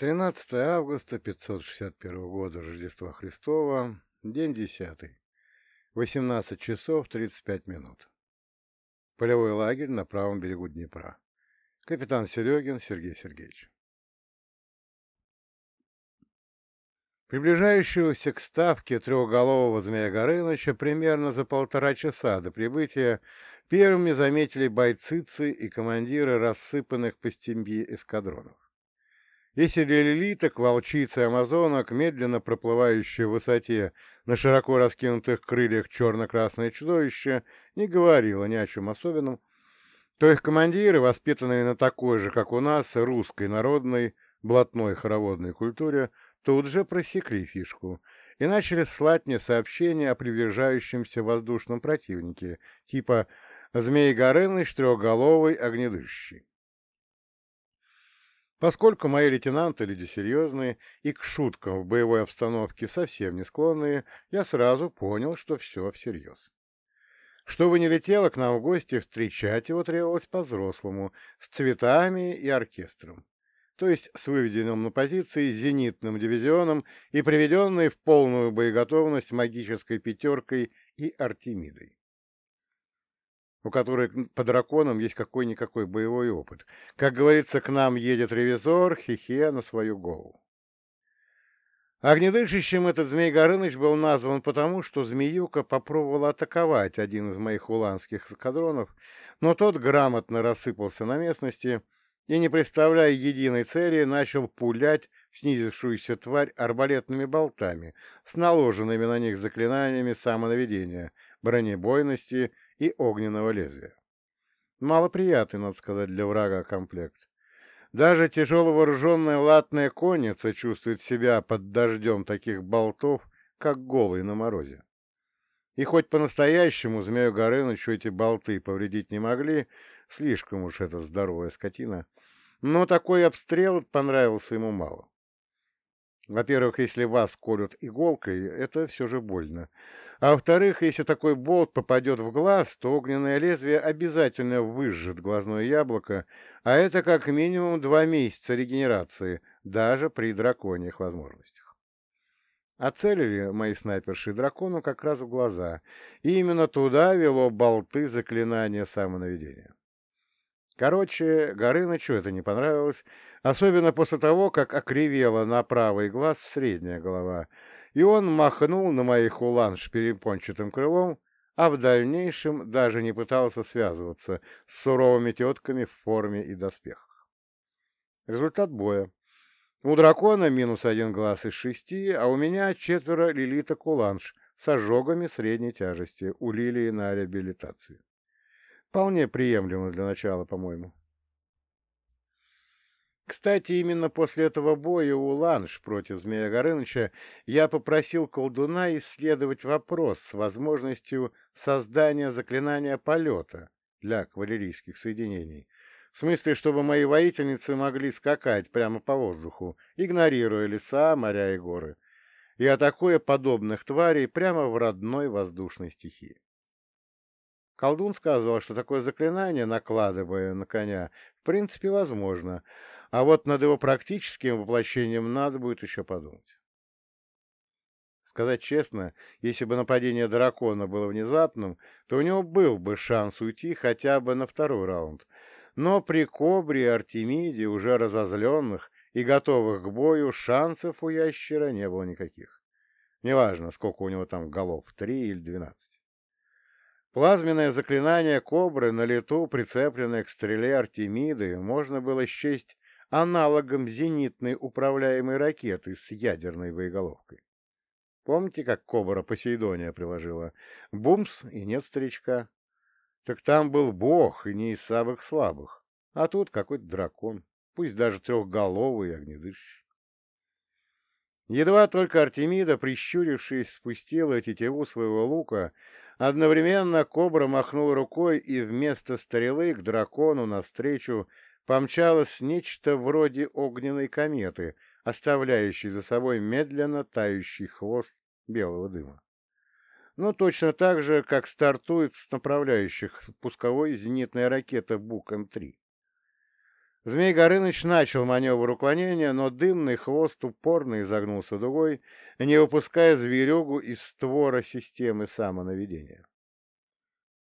13 августа 561 года Рождества Христова, день 10, 18 часов 35 минут. Полевой лагерь на правом берегу Днепра. Капитан Серегин Сергей Сергеевич. Приближающегося к ставке трехголового змея Горыныча примерно за полтора часа до прибытия первыми заметили бойцы и командиры рассыпанных по степи эскадронов. Если для лилиток, и амазонок, медленно проплывающее в высоте на широко раскинутых крыльях черно-красное чудовище не говорило ни о чем особенном, то их командиры, воспитанные на такой же, как у нас, русской народной блатной хороводной культуре, тут же просекли фишку и начали слать мне сообщения о приближающемся воздушном противнике, типа «Змей Горыныч трехголовый огнедышащий». Поскольку мои лейтенанты люди серьезные и к шуткам в боевой обстановке совсем не склонные, я сразу понял, что все всерьез. Чтобы не летело к нам в гости, встречать его требовалось по-взрослому, с цветами и оркестром то есть с выведенным на позиции зенитным дивизионом и приведенной в полную боеготовность магической пятеркой и Артемидой, у которой по драконам есть какой-никакой боевой опыт. Как говорится, к нам едет ревизор, хихе на свою голову. Огнедышащим этот Змей Горыныч был назван потому, что Змеюка попробовала атаковать один из моих уланских эскадронов, но тот грамотно рассыпался на местности, и, не представляя единой цели, начал пулять снизившуюся тварь арбалетными болтами с наложенными на них заклинаниями самонаведения, бронебойности и огненного лезвия. Малоприятный, надо сказать, для врага комплект. Даже тяжело вооруженная латная конница чувствует себя под дождем таких болтов, как голый на морозе. И хоть по-настоящему Змею Горынычу эти болты повредить не могли, слишком уж это здоровая скотина, но такой обстрел понравился ему мало. Во-первых, если вас колют иголкой, это все же больно. А во-вторых, если такой болт попадет в глаз, то огненное лезвие обязательно выжжет глазное яблоко, а это как минимум два месяца регенерации, даже при драконьих возможностях. Оцелили мои снайперши дракону как раз в глаза, и именно туда вело болты заклинания самонаведения. Короче, Горынычу это не понравилось, особенно после того, как окривела на правый глаз средняя голова, и он махнул на моих уланш перепончатым крылом, а в дальнейшем даже не пытался связываться с суровыми тетками в форме и доспехах. Результат боя. У дракона минус один глаз из шести, а у меня четверо лилита куланш с ожогами средней тяжести у лилии на реабилитации. Вполне приемлемо для начала, по-моему. Кстати, именно после этого боя у Ланш против Змея Горыныча я попросил колдуна исследовать вопрос с возможностью создания заклинания полета для кавалерийских соединений. В смысле, чтобы мои воительницы могли скакать прямо по воздуху, игнорируя леса, моря и горы, и атакуя подобных тварей прямо в родной воздушной стихии. Колдун сказал, что такое заклинание, накладывая на коня, в принципе, возможно, а вот над его практическим воплощением надо будет еще подумать. Сказать честно, если бы нападение дракона было внезапным, то у него был бы шанс уйти хотя бы на второй раунд. Но при Кобре и Артемиде, уже разозленных и готовых к бою, шансов у ящера не было никаких. Неважно, сколько у него там голов, три или двенадцать. Плазменное заклинание Кобры на лету, прицепленное к стреле Артемиды, можно было счесть аналогом зенитной управляемой ракеты с ядерной боеголовкой. Помните, как Кобра Посейдония приложила? Бумс, и нет старичка. Так там был бог, и не из самых слабых. А тут какой-то дракон, пусть даже трехголовый и огнедышащий. Едва только Артемида, прищурившись, спустила тетиву своего лука, Одновременно кобра махнул рукой, и вместо стрелы к дракону навстречу помчалось нечто вроде огненной кометы, оставляющей за собой медленно тающий хвост белого дыма. Ну, точно так же, как стартует с направляющих пусковой зенитная ракета Бук-М3. Змей Горыныч начал маневр уклонения, но дымный хвост упорно изогнулся дугой, не выпуская зверюгу из створа системы самонаведения.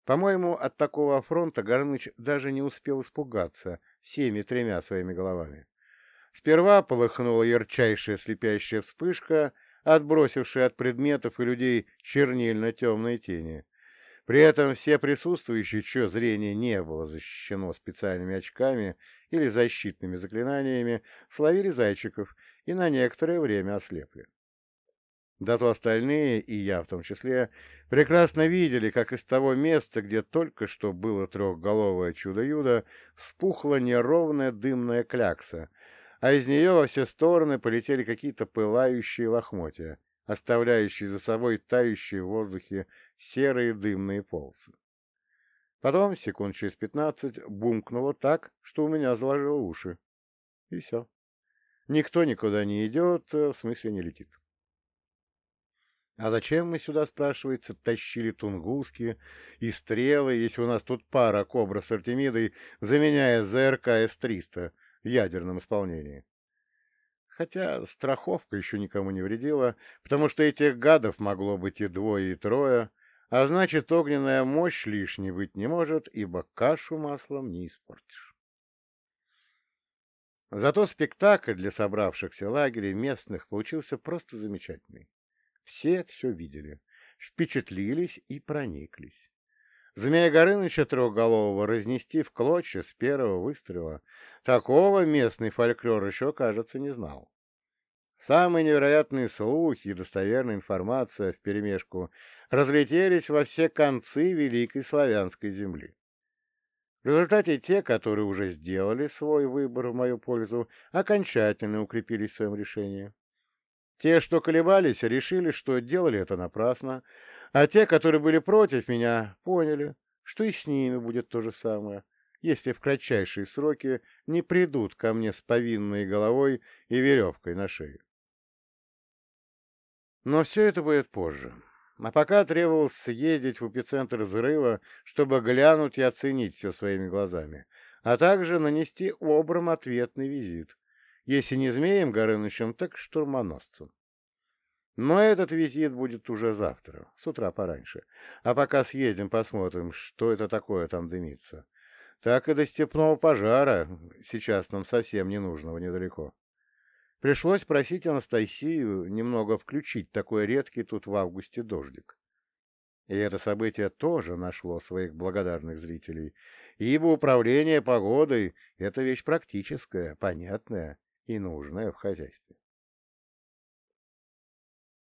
По-моему, от такого афронта Горыныч даже не успел испугаться всеми тремя своими головами. Сперва полыхнула ярчайшая слепящая вспышка, отбросившая от предметов и людей чернильно-темные тени. При этом все присутствующие, чье зрение не было защищено специальными очками или защитными заклинаниями, словили зайчиков и на некоторое время ослепли. Да то остальные, и я в том числе, прекрасно видели, как из того места, где только что было трехголовое чудо-юдо, вспухла неровная дымная клякса, а из нее во все стороны полетели какие-то пылающие лохмотья, оставляющие за собой тающие в воздухе серые дымные полосы. Потом, секунд через пятнадцать, бумкнуло так, что у меня заложило уши. И все. Никто никуда не идет, в смысле не летит. А зачем мы сюда, спрашивается, тащили тунгуски и стрелы, если у нас тут пара кобра с Артемидой заменяет ЗРК С-300 в ядерном исполнении? Хотя страховка еще никому не вредила, потому что этих гадов могло быть и двое, и трое, а значит, огненная мощь лишней быть не может, ибо кашу маслом не испортишь. Зато спектакль для собравшихся лагерей местных получился просто замечательный. Все все видели, впечатлились и прониклись. Змея Горыныча трехголового разнести в клочья с первого выстрела. Такого местный фольклор еще, кажется, не знал. Самые невероятные слухи и достоверная информация вперемешку разлетелись во все концы великой славянской земли. В результате те, которые уже сделали свой выбор в мою пользу, окончательно укрепились в своем решении. Те, что колебались, решили, что делали это напрасно, а те, которые были против меня, поняли, что и с ними будет то же самое, если в кратчайшие сроки не придут ко мне с повинной головой и веревкой на шее. Но все это будет позже. А пока требовалось съездить в эпицентр взрыва, чтобы глянуть и оценить все своими глазами, а также нанести обрам ответный визит, если не змеем Горынычем, так штурмоносцем. Но этот визит будет уже завтра, с утра пораньше. А пока съездим, посмотрим, что это такое там дымится. Так и до степного пожара, сейчас нам совсем не нужного недалеко. Пришлось просить Анастасию немного включить такой редкий тут в августе дождик. И это событие тоже нашло своих благодарных зрителей, ибо управление погодой — это вещь практическая, понятная и нужная в хозяйстве.